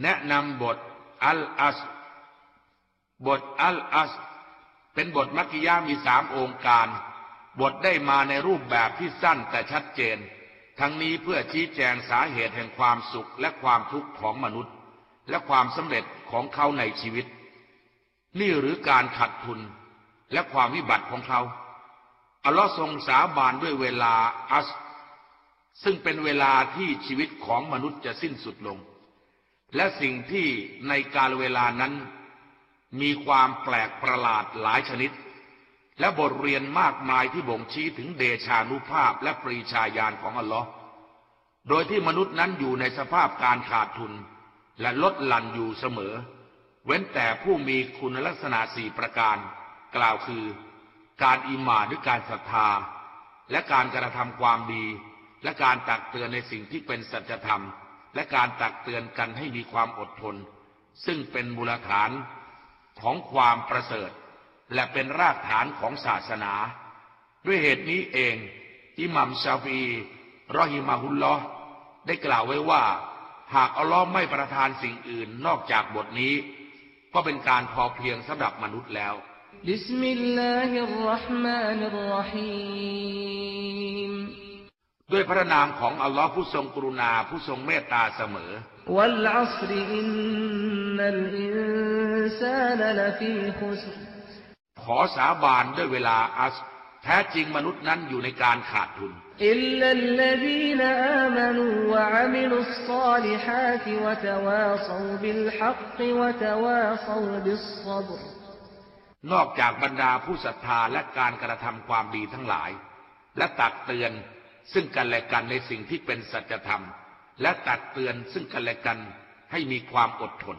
แนะนำบทอัลอัสบทอัลอัสเป็นบทมักกิยามีสามองค์การ บทได้มาในรูปแบบที่สั้นแต่ชัดเจน ทั้งนี้เพื่อชี้แจงสาเหตุแห่งความสุขและความทุกข์ของมนุษย์ และความสำเร็จของเขาในชีวิต นี่หรือการขัดทุนและความวิบัติของเขาอัลลอฮ์ทรงสาบานด้วยเวลาอัส ซึ่งเป็นเวลาที่ชีวิตของมนุษย์จะสิ้นสุดลง และสิ่งที่ในการเวลานั้น มีความแปลกประหลาดหลายชนิด และบทเรียนมากมายที่บ่งชี้ถึงเดชานุภาพและปรีชาญาณของอัลลอฮ์โดยที่มนุษย์นั้นอยู่ในสภาพการขาดทุน และลดหลั่นอยู่เสมอ เว้นแต่ผู้มีคุณลักษณะสี่ประการ กล่าวคือ การอิมานหรือการศรัทธา และการกระทำความดี และการตักเตือนในสิ่งที่เป็นสัจธรรม และการตักเตือนกันให้มีความอดทน ซึ่งเป็นมูลฐานของความประเสริฐ และเป็นรากฐานของศาสนา ด้วยเหตุนี้เองที่มัมชาฟีรอฮิมาฮุลลอได้กล่าวไว้ว่า หากอัลลอฮ์ไม่ประทานสิ่งอื่นนอกจากบทนี้ ก็เป็นการพอเพียงสำหรับมนุษย์แล้วبسم الله الرحمن الرحيم ด้วยพระนามของอัลลอฮ์ผู้ทรงกรุณาผู้ทรงเมตตาเสมอวัลอัสรอินนัลอินซานลฟีฮุสขอสาบานด้วยเวลาอัสแท้จริงมนุษย์นั้นอยู่ในการขาดทุนإلا الذين آمنوا وعملوا الصالحات وتواصوا بالحق وتواصواบิสซบรนอกจากบรรดาผู้ศรัทธาและการกระทำความดีทั้งหลาย และตักเตือน ซึ่งกันและกันในสิ่งที่เป็นสัจธรรม และตัดเตือนซึ่งกันและกันให้มีความอดทน